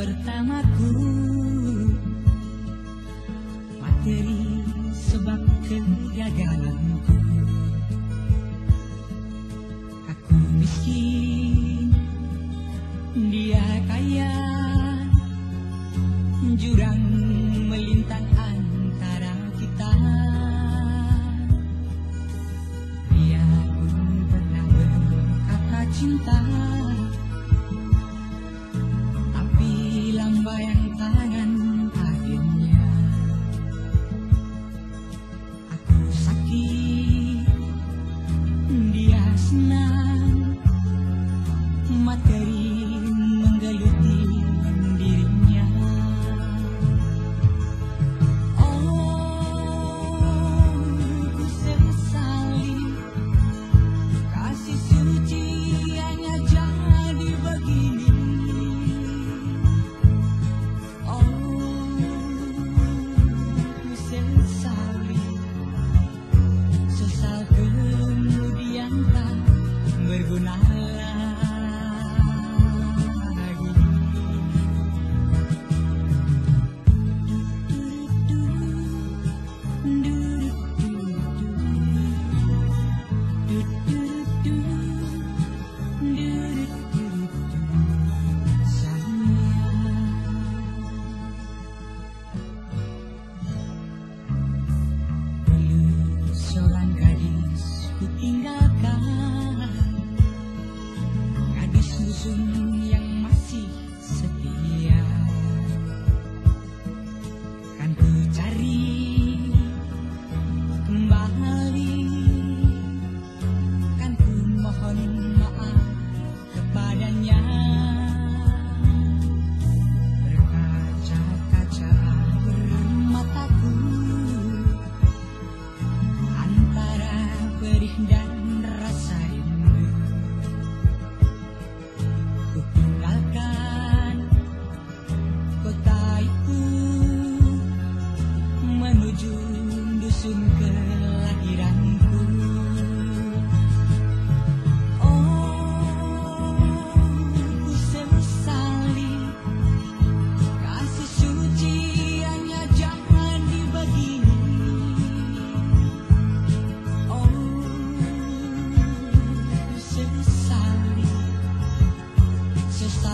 bersamaku Materi sebab kegagalanku. Aku miskin Dia kaya. Jurang melintang antara kita. Dia pun pernah berkata cinta hari sesagu Thank.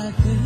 like this.